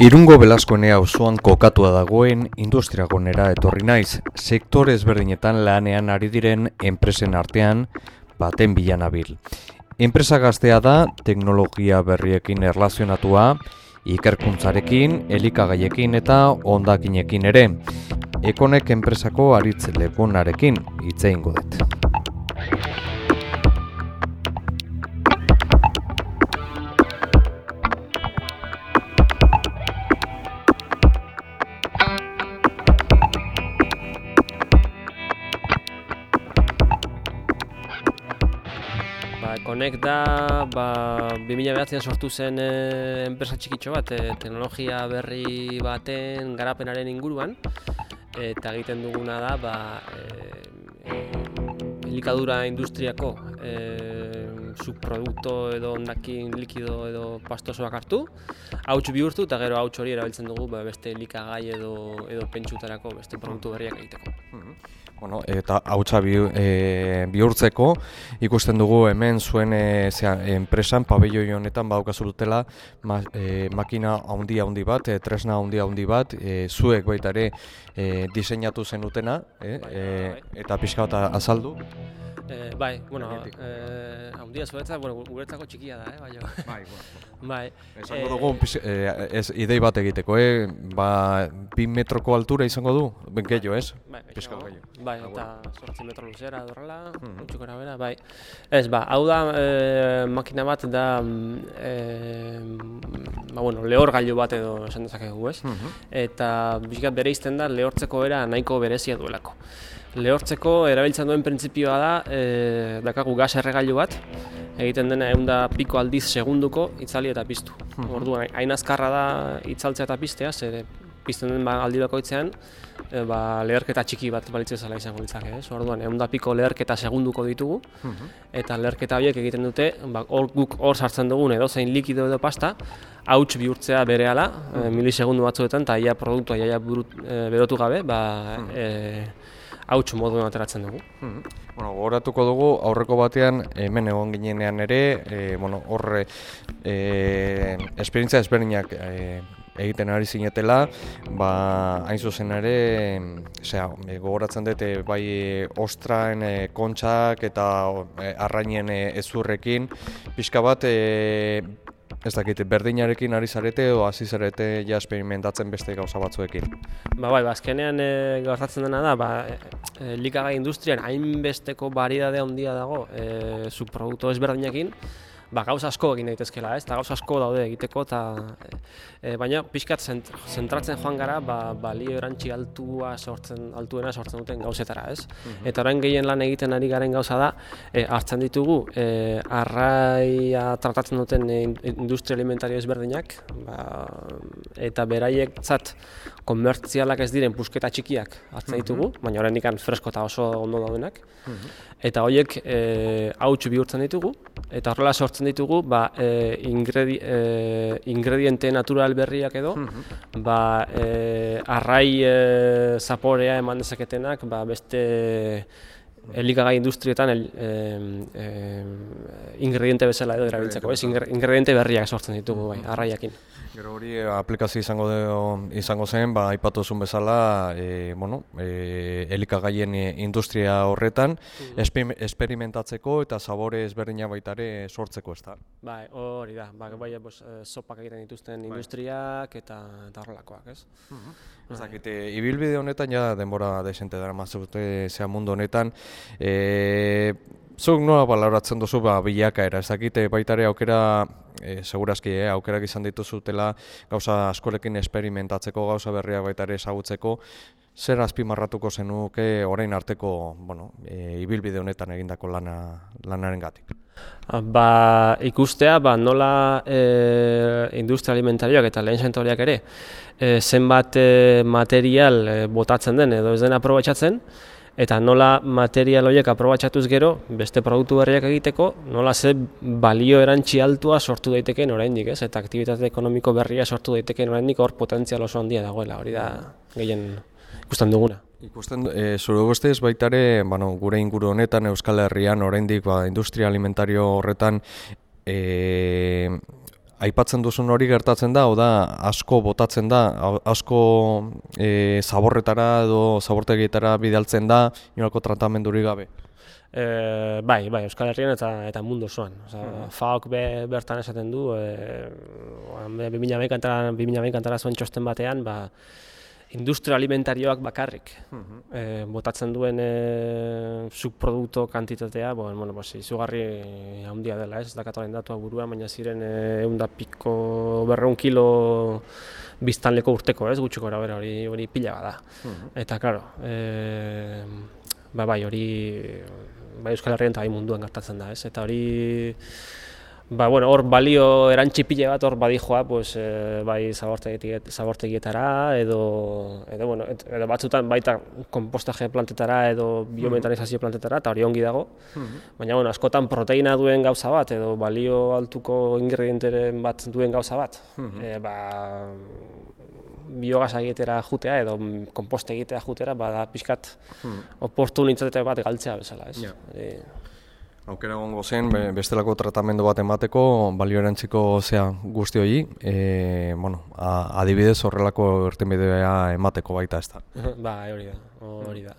Irungo Belaskoenea osoan kokatua dagoen industriagonera etorri naiz, sektore ezberdinetan lanean ari diren enpresen artean baten bilanabil. Enpresa gaztea da teknologia berriekin erlazionatua, ikerkuntzarekin, elikagaiekin eta ondakinekin ere. Ekonek enpresako aritz leponarekin hitzein godet. Connect da, ba, 2009an sortu zen e, enpresa txikitxo bat, e, teknologia berri baten garapenaren inguruan, eta egiten duguna da, ba, e, e, elikadura industriako e, subprodukto edo ondakin likido edo pastosoak hartu, hauts bihurtu eta gero hauts hori erabiltzen dugu ba, beste elikagai edo, edo pentsutarako beste produktu berriak egiteko. Bueno, eta hautsa bi, e, bihurtzeko ikusten dugu hemen zuen e, zea, enpresan pabelloi honetan badaukazu dutela ma, e, makina handi handi bat, e, tresna handi handi bat, e, zuek baita ere e, diseinatu zenutena, e, e, eta pixka bat azaldu. E, bai, bueno, eh handia zuetza, bueno, guretzako txikia da, eh, bai. Bai, bai. Esango dugu, pix- e, ez idei bat egiteko, eh? Ba, bi metroko altura izango du, ben gehiago, ez? Bai, Pixka gehiago. Bai, Ah, eta 8 metro luzera edo horrela, Mhm. gutxi bera, bai. Ez, ba, hau da e, makina bat da mm, e, ba, bueno, lehorgailu bat edo esan dezakegu, ez? Mhm. Eta bizkat bereizten da lehortzeko era nahiko berezia duelako. Lehortzeko erabiltzen duen printzipioa da, e, dakagu gas erregailu bat, egiten dena ehun da piko aldiz segunduko itzali eta piztu. Orduan, hain azkarra da itzaltzea eta piztea, ze pizten den ba, aldi bakoitzean, e, ba, leherketa txiki bat balitz bezala izango litzake, ez? Orduan, ehun da piko leherketa segunduko ditugu, eta leherketa horiek egiten dute, ba, hor guk hor sartzen dugun edozein likido edo pasta, hauts bihurtzea berehala, e, milisegundu batzuetan, eta ia produktua iaia burut, e, berotu gabe, ba, e, hauts moduan ateratzen dugu. Mhm. Bueno, gogoratuko dugu aurreko batean hemen egon ginenean ere, e, bueno, horre e, esperientzia ezberdinak e, egiten ari zinetela, ba, hain zuzen ere, osea, e, gogoratzen dute bai e, ostraen e, kontxak eta e, arrainen e, ezurrekin, pixka bat, e, ez dakit, berdinarekin ari zarete edo hasi zarete ja esperimentatzen beste gauza batzuekin. Ba, bai, ba, azkenean e, gertatzen dena da, ba, e, e, likagai industrian hainbesteko variedade handia dago e, subproduktu ezberdinekin, ba, gauza asko egin daitezkela, ez? Eta gauza asko daude egiteko, eta, e, baina pixkat zent, zentratzen joan gara, ba, balio erantzi altua sortzen, altuena sortzen duten gauzetara, ez? Eta orain gehien lan egiten ari garen gauza da, e, hartzen ditugu e, arraia tratatzen duten industria alimentario ezberdinak, ba, eta beraietzat komertzialak ez diren pusketa txikiak hartzen ditugu, baina oraindik fresko eta oso ondo daudenak. Eta horiek e, hauts bihurtzen ditugu, eta horrela sortzen ditugu ba, e, ingredi, e, ingrediente natural berriak edo, ba, e, arrai e, zaporea eman dezaketenak ba, beste elikagai industrietan el, e, e, ingrediente bezala edo erabiltzeko, ez? Ingre- Ingrediente berriak sortzen ditugu bai, arraiakin. Gero hori eh, aplikazio izango de, izango zen, ba aipatu zuen bezala, e, bueno, e, elikagaien industria horretan espe- esperimentatzeko eta sabore ezberdina baita ere sortzeko, ezta. Bai, hori da, ba, bai, bos, sopak egiten dituzten industriak eta, eta horrelakoak, ez? Ez dakit, e, ibilbide honetan ja denbora desente dara mazute zea mundu honetan. E, zuk nola baloratzen duzu ba, bilakaera, ez dakit, e, baita ere aukera, e, segurazki, e, aukerak izan dituzutela gauza askorekin esperimentatzeko, gauza berriak baita ere ezagutzeko, zer azpimarratuko zenuke orain arteko, bueno, e, ibilbide honetan egindako lana, lanaren gatik. Ba, ikustea, ba, nola e, industria alimentarioak eta lehen sektoreak ere e, zenbat e, material e, botatzen den edo ez den aprobetxatzen, eta nola material horiek aprobatxatuz gero, beste produktu berriak egiteko, nola ze balio erantzi altua sortu daitekeen oraindik, ez? Eta aktibitate ekonomiko berria sortu daitekeen oraindik hor potentzial oso handia dagoela, hori da gehien ikusten duguna. Ikusten, e, zure guztiz baita ere, bueno, gure inguru honetan, Euskal Herrian, oraindik ba, industria alimentario horretan, e, aipatzen duzun hori gertatzen da, da asko botatzen da, asko e, zaborretara edo zabortegietara bidaltzen da, inolako tratamendurik gabe. E, bai, bai, Euskal Herrian eta eta mundu osoan. Osea, mm. FAOk be, bertan esaten du, eh 2011 kantara zuen txosten batean, ba industria alimentarioak bakarrik. E, botatzen duen e, subprodukto kantitatea, bueno, bueno, pues, izugarri handia dela, ez? Da katalen datua burua, baina ziren egun da piko berreun kilo biztanleko urteko, ez? Gutxiko bera hori, hori pila bada. Eta, claro, e, ba, bai, hori bai Euskal Herrian eta bai munduan gertatzen da, ez? Eta hori Ba, bueno, hor balio erantxipile bat hor badijoa, pues, e, bai zabortegietara edo, edo, bueno, edo batzutan baita kompostaje plantetara edo biometanizazio plantetara, eta hori ongi dago. Baina, bueno, askotan proteina duen gauza bat edo balio altuko ingredienteren bat duen gauza bat. E, ba, biogaz egitera jutea edo komposte egitea jutera, bada pixkat oportunitate bat galtzea bezala, ez? Yeah. Aukera gongo zen, bestelako tratamendu bat emateko, balio erantziko zea guzti hori, e, bueno, adibidez horrelako ertenbidea emateko baita ez da. ba, hori da, hori da.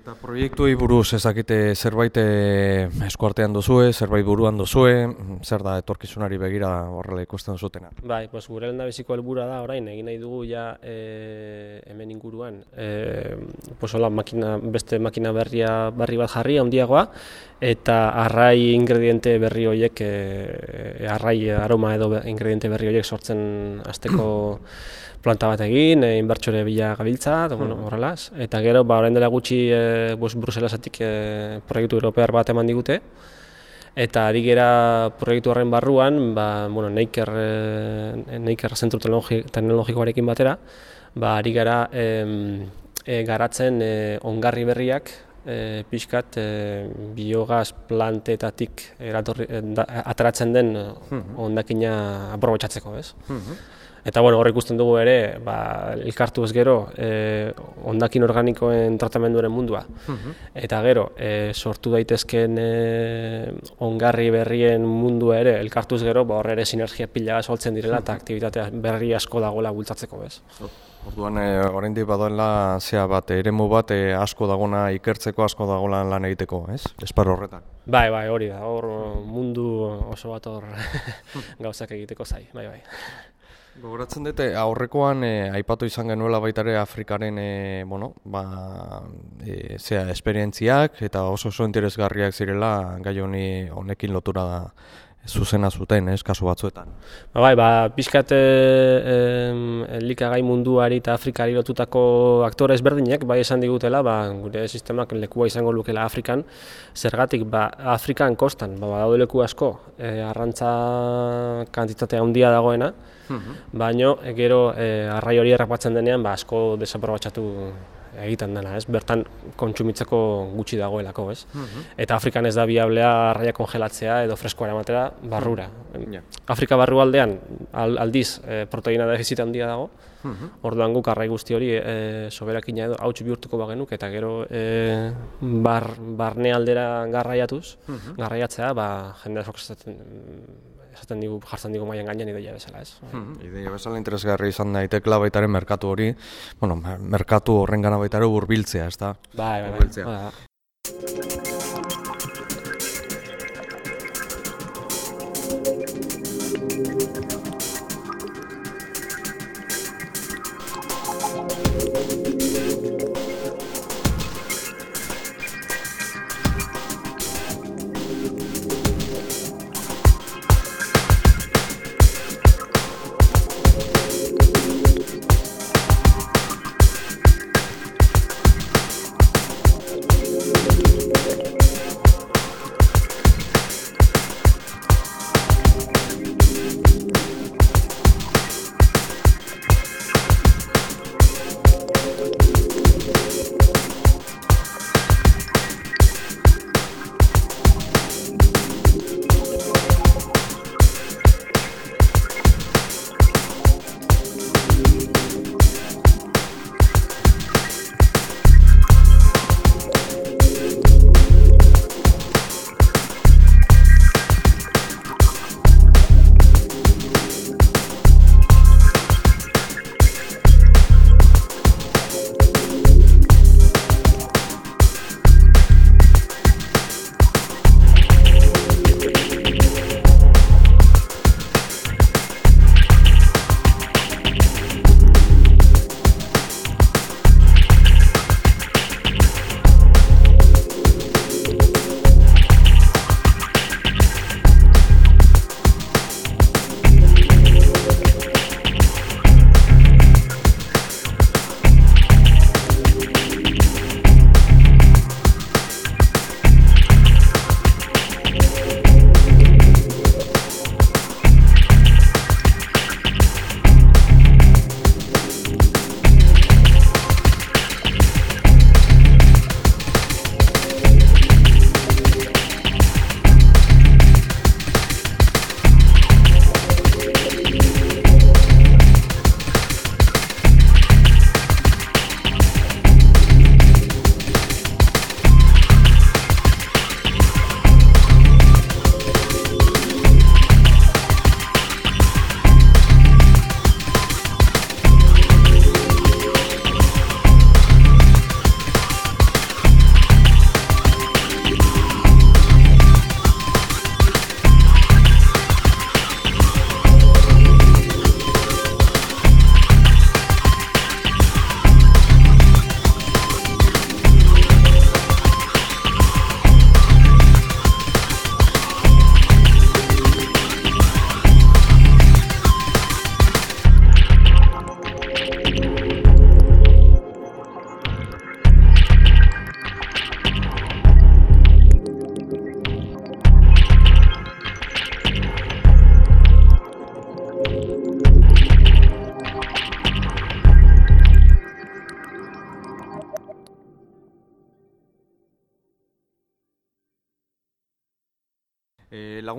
Eta proiektuei buruz ezakite zerbait eh, eskuartean duzue, zerbait buruan duzue, zer da etorkizunari begira horrela ikusten zutena? Bai, pues gure lenda biziko helbura da orain egin nahi dugu ja e, hemen inguruan e, pues hola, makina, beste makina berria berri bat jarri handiagoa eta arrai ingrediente berri horiek e, arrai aroma edo ingrediente berri horiek sortzen hasteko planta bat egin, e, inbertsore bila gabiltza, eta, bueno, horrelaz. Eta gero, ba, orain dela gutxi e, bus, Bruselasatik e, proiektu europear bat eman digute. Eta ari gera proiektu horren barruan, ba, bueno, Neiker, e, Neiker zentru teknologikoarekin batera, ba, ari gara e, garatzen e, ongarri berriak e, pixkat e, biogaz plantetatik eratorri, e, da, ateratzen den Mhm. ondakina aprobetxatzeko, ez? Eta bueno, hor ikusten dugu ere, ba, elkartu ez gero, e, ondakin organikoen tratamenduaren mundua. Eta gero, e, sortu daitezken e, ongarri berrien mundua ere, elkartu ez gero, ba, hor ere sinergia pila soltzen direla eta aktivitatea berri asko dagoela bultzatzeko, ez? Orduan, e, oraindik badoela zea bat, eremu bat e, asko dagona ikertzeko, asko dagoela lan egiteko, ez? Esparro horretan. Bai, bai, hori da, hor mundu oso bat hor gauzak egiteko zai, bai, bai. Gogoratzen dute, aurrekoan e, aipatu izan genuela baita ere Afrikaren e, bueno, ba, e, zea, esperientziak eta oso oso interesgarriak zirela gai honi honekin lotura zuzena zuten, ez, kasu batzuetan. Ba, bai, ba, pixkat e, em, elikagai munduari eta Afrikari lotutako aktore ezberdinek, bai esan digutela, ba, gure sistemak lekua izango lukela Afrikan, zergatik, ba, Afrikan kostan, ba, badaude leku asko, e, arrantza kantitate handia dagoena, baino, e, gero, e, arrai hori errapatzen denean, ba, asko desaprobatxatu egiten dena, ez? Bertan kontsumitzeko gutxi dagoelako, ez? Eta Afrikan ez da biablea arraia kongelatzea edo freskoa eramatera barrura. Ja. Afrika barrualdean al, aldiz e, proteina defizit handia dago. Orduan guk arrai guzti hori e, soberakina edo hauts bihurtuko bagenuk eta gero e, bar, barne aldera garraiatuz, garraiatzea, ba, jende askok esaten, digu, jartzen digu maian gainean ideia bezala, ez? Hmm, Ideia bezala interesgarri izan daitekela baita ere merkatu hori, bueno, mer- merkatu horrengana baita ere hurbiltzea, ez da? Bai, bai, bai.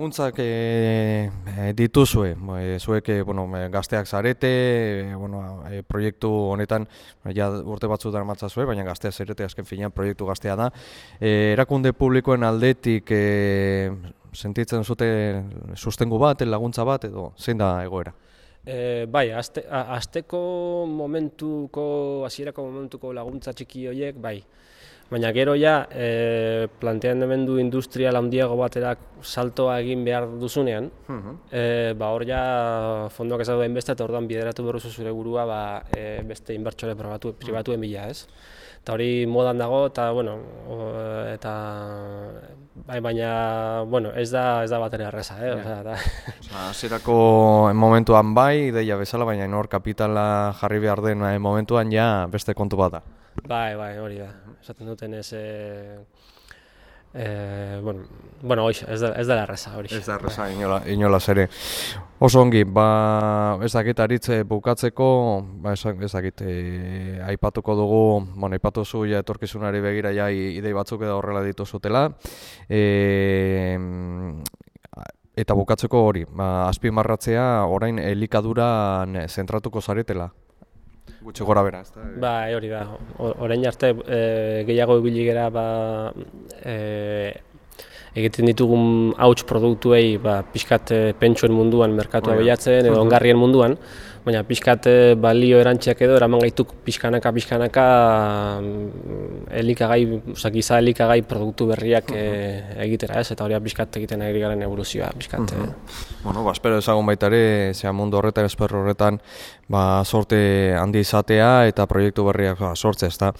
Laguntzak e, dituzue, e, zuek e, bueno, gazteak zarete, e, bueno, e, proiektu honetan ja urte batzu dara zuen, baina gazteak zarete azken finean proiektu gaztea da. E, erakunde publikoen aldetik e, sentitzen zute sustengu bat, laguntza bat, edo zein da egoera? E, bai, azte, azteko momentuko, hasierako momentuko laguntza txiki horiek, bai. Baina gero ja, e, plantean du industrial handiago baterak saltoa egin behar duzunean, e, ba hor ja fondoak ez dauden beste eta orduan bideratu berruzu zure burua ba, e, beste inbertsore pribatu, pribatuen bila, ez? Eta hori modan dago eta bueno, eta bai, baina bueno, ez da ez da batera erresa, eh? Yeah. Osea, hasierako momentuan bai, ideia bezala, baina hor kapitala jarri behar den eh, momentuan ja beste kontu bat da. Bai, bai, hori da. Esaten duten ez... E, e, bueno, bueno oix, ez, da, ez da erreza hori. Ez da erreza, inola, inola zere. Oso ongi, ba, ez dakit aritze bukatzeko, ba, ez dakit, e, aipatuko dugu, bueno, aipatu zu ja etorkizunari begira ja idei batzuk edo horrela ditu zutela. E, eta bukatzeko hori, ba, azpimarratzea orain elikaduran zentratuko zaretela. Gutxi gora bera, ezta? Ba, hori da. Orain arte e, gehiago ibili gera ba e, egiten ditugun hauts produktuei ba pixkat e, pentsuen munduan merkatua behiatzen edo ongarrien munduan, baina pixkat e, balio erantziak edo eraman gaituk pixkanaka pixkanaka mm, elikagai, oza, giza elikagai produktu berriak e, egitera ez, eta hori pixkat egiten ari garen evoluzioa pixkat. Uh Bueno, ba, espero ezagun baita ere, zea mundu horretan, espero horretan, ba, sorte handi izatea eta proiektu berriak ba, sortze, ezta.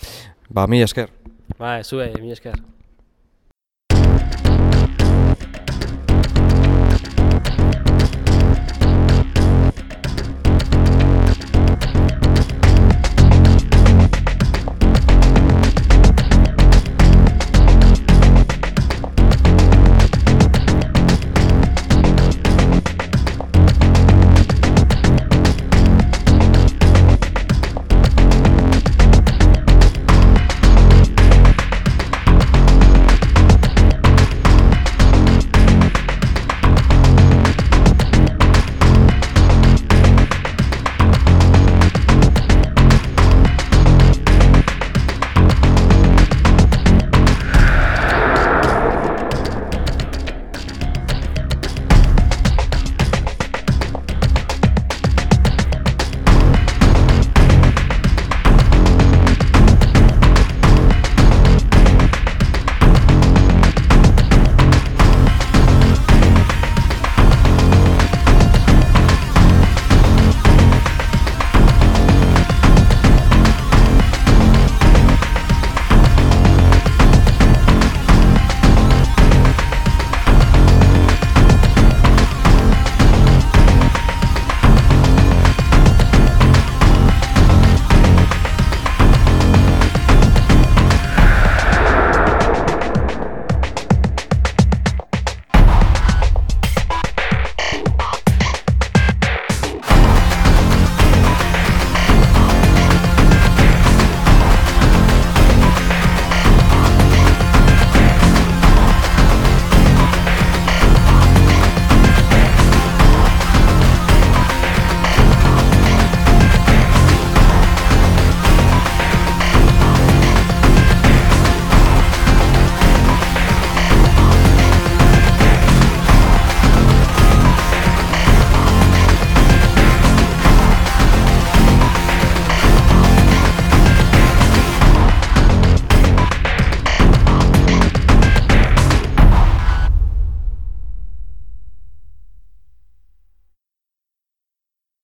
Ba, mi esker. Ba, zue, mi esker.